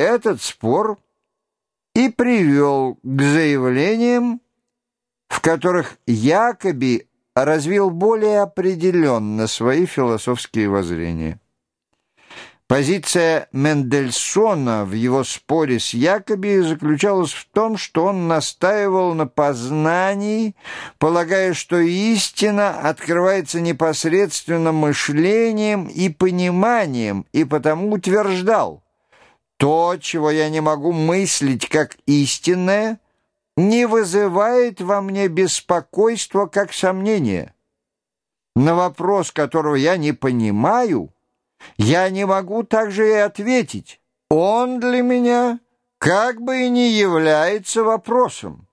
Этот спор и привел к заявлениям, в которых Якоби развил более определенно свои философские воззрения. Позиция Мендельсона в его споре с Якоби заключалась в том, что он настаивал на познании, полагая, что истина открывается непосредственно мышлением и пониманием, и потому утверждал, то, чего я не могу мыслить как истинное, не вызывает во мне беспокойства как сомнение. На вопрос, которого я не понимаю – я не могу также и ответить. Он для меня как бы и не является вопросом.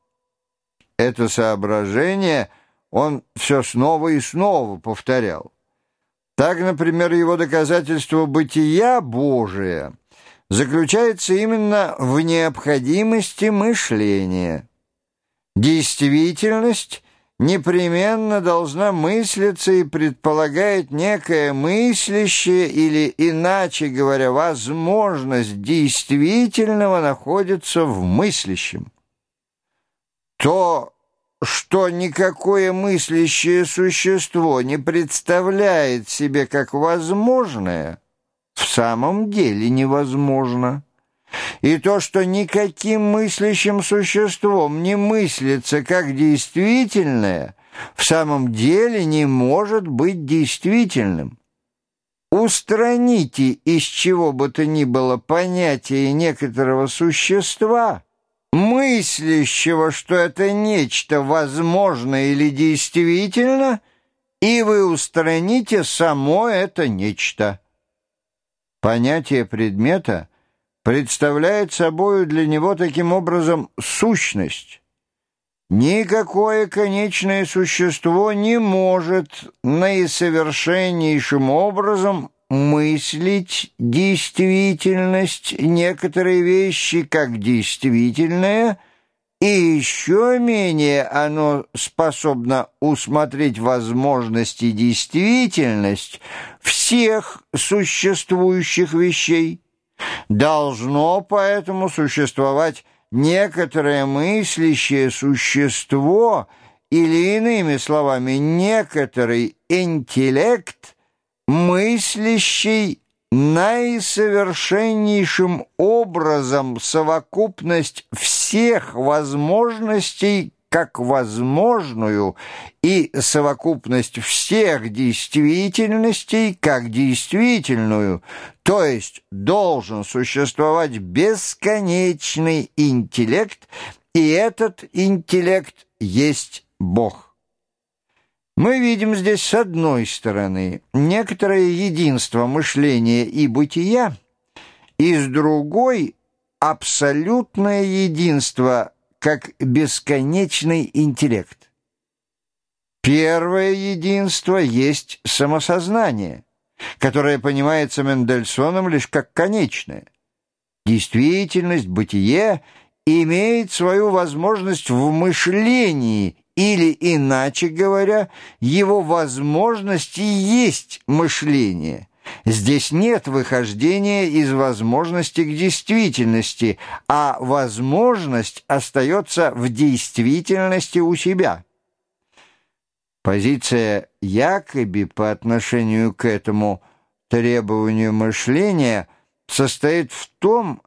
Это соображение он все снова и снова повторял. Так, например, его доказательство бытия Божия заключается именно в необходимости мышления. Действительность непременно должна мыслиться и предполагает некое мыслящее или, иначе говоря, возможность действительного находится в мыслящем. То, что никакое мыслящее существо не представляет себе как возможное, в самом деле невозможно. И то, что никаким мыслящим существом не мыслится как действительное, в самом деле не может быть действительным. Устраните из чего бы то ни было понятие некоторого существа, мыслящего, что это нечто возможно или действительно, и вы устраните само это нечто. Понятие предмета — представляет собою для него таким образом сущность. Никакое конечное существо не может наисовершеннейшим образом мыслить действительность некоторой вещи как действительное, и еще менее оно способно усмотреть возможность и действительность всех существующих вещей. Должно поэтому существовать некоторое мыслящее существо или, иными словами, некоторый интеллект, мыслящий наисовершеннейшим образом совокупность всех возможностей как возможную и совокупность всех действительностей как действительную, то есть должен существовать бесконечный интеллект, и этот интеллект есть Бог. Мы видим здесь с одной стороны некоторое единство мышления и бытия, и с другой – абсолютное единство как бесконечный интеллект. Первое единство есть самосознание, которое понимается Мендельсоном лишь как конечное. Действительность, бытие имеет свою возможность в мышлении или, иначе говоря, его возможности есть мышление – Здесь нет выхождения из возможности к действительности, а возможность остается в действительности у себя. Позиция Якоби по отношению к этому требованию мышления состоит в том,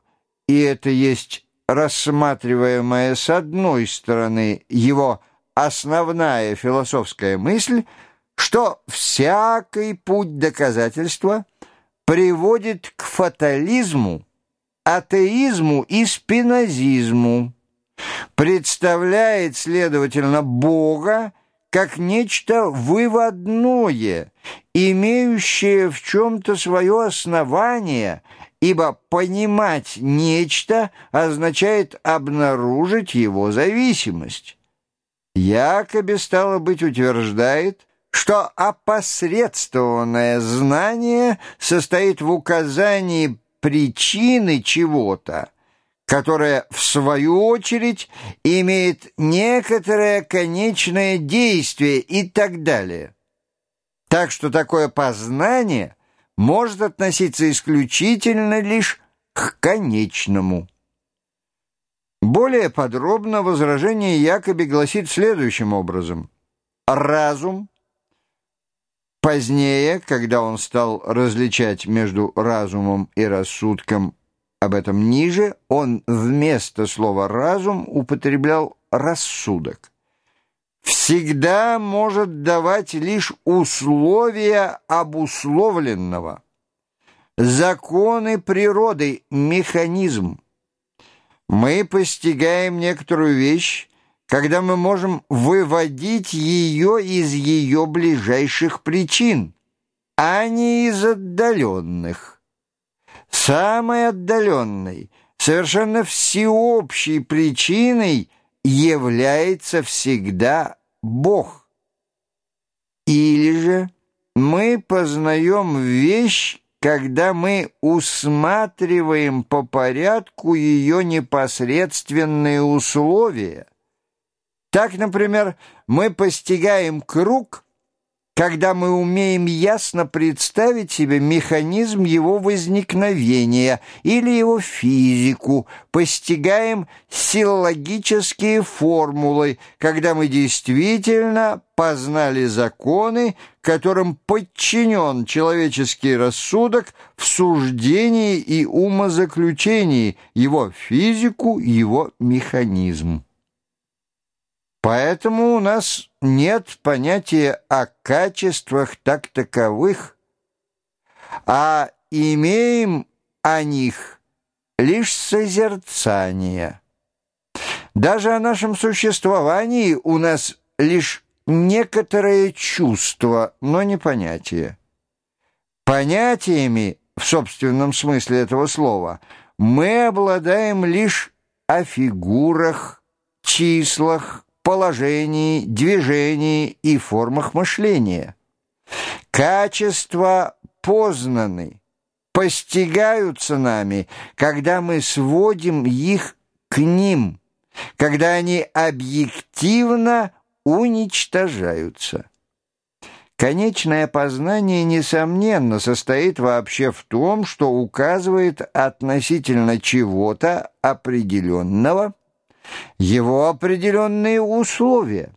и это есть рассматриваемая с одной стороны его основная философская мысль – что всякий путь доказательства приводит к фатализму, атеизму и спинозизму, представляет, следовательно, Бога как нечто выводное, имеющее в чем-то свое основание, ибо понимать нечто означает обнаружить его зависимость. Якоби, стало быть, утверждает, что опосредствованное знание состоит в указании причины чего-то, которое, в свою очередь, имеет некоторое конечное действие и так далее. Так что такое познание может относиться исключительно лишь к конечному. Более подробно возражение Якоби гласит следующим образом. Разум Позднее, когда он стал различать между разумом и рассудком, об этом ниже, он вместо слова «разум» употреблял «рассудок». Всегда может давать лишь условия обусловленного. Законы природы, механизм. Мы постигаем некоторую вещь, когда мы можем выводить ее из ее ближайших причин, а не из отдаленных. Самой отдаленной, совершенно всеобщей причиной является всегда Бог. Или же мы познаем вещь, когда мы усматриваем по порядку ее непосредственные условия, так, например, мы постигаем круг, когда мы умеем ясно представить себе механизм его возникновения или его физику, постигаем силлогические формулы, когда мы действительно познали законы, которым подчинен человеческий рассудок в суждении и умозаключении, его физику, его механизм. Поэтому у нас нет понятия о качествах так таковых, а имеем о них лишь созерцание. Даже о нашем существовании у нас лишь некоторое чувство, но не понятие. Понятиями, в собственном смысле этого слова, мы обладаем лишь о фигурах, числах, положении, движении и формах мышления. Качества познаны, постигаются нами, когда мы сводим их к ним, когда они объективно уничтожаются. Конечное познание, несомненно, состоит вообще в том, что указывает относительно чего-то определенного – его определенные условия,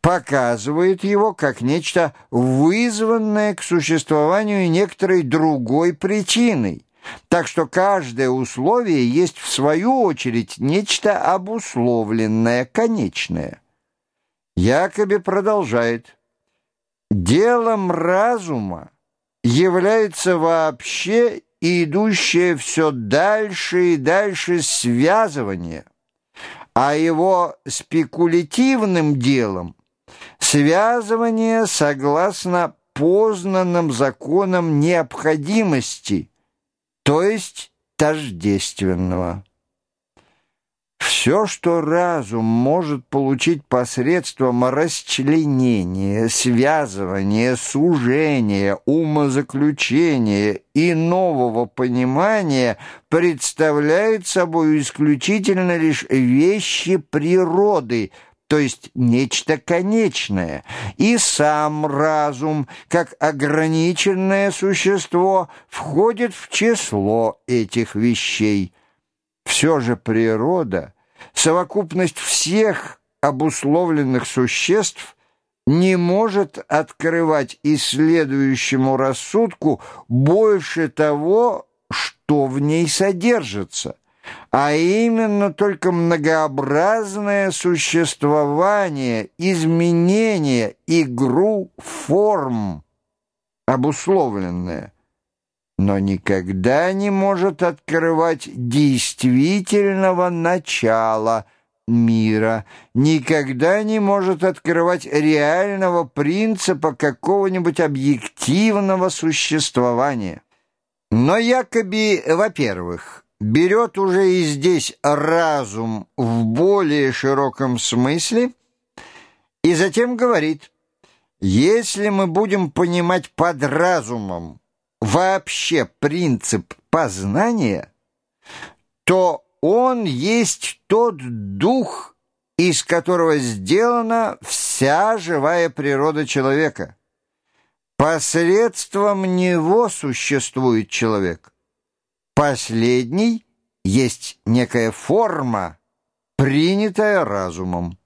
показывает его как нечто вызванное к существованию некоторой другой причиной. Так что каждое условие есть в свою очередь нечто обусловленное, конечное. Якоби продолжает. Делом разума является вообще идущее все дальше и дальше связывание – а его спекулятивным делом связывание согласно познанным законам необходимости, то есть тождественного. Все, что разум может получить посредством расчленения, связывания, сужения, умозаключения и нового понимания, представляет собой исключительно лишь вещи природы, то есть нечто конечное, и сам разум, как ограниченное существо, входит в число этих вещей. Все же природа — совокупность всех обусловленных существ не может открывать исследующему рассудку больше того, что в ней содержится, а именно только многообразное существование, изменение, игру форм, обусловленное но никогда не может открывать действительного начала мира, никогда не может открывать реального принципа какого-нибудь объективного существования. Но якобы, во-первых, берет уже и здесь разум в более широком смысле, и затем говорит, если мы будем понимать под разумом вообще принцип познания, то он есть тот дух, из которого сделана вся живая природа человека. Посредством него существует человек. Последний есть некая форма, принятая разумом.